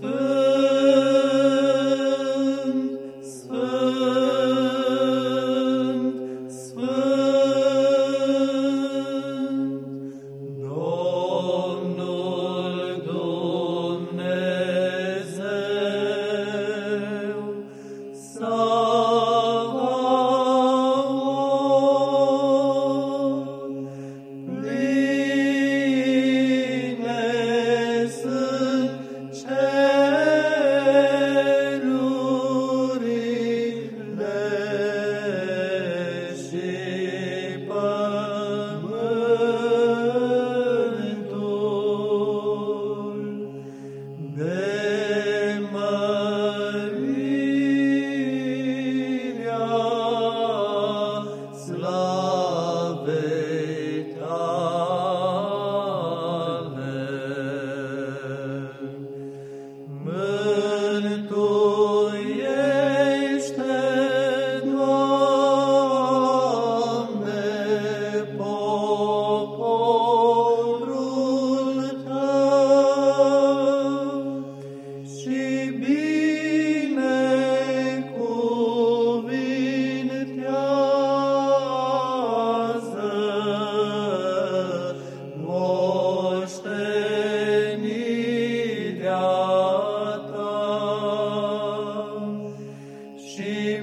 whisper. Redentor.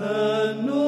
and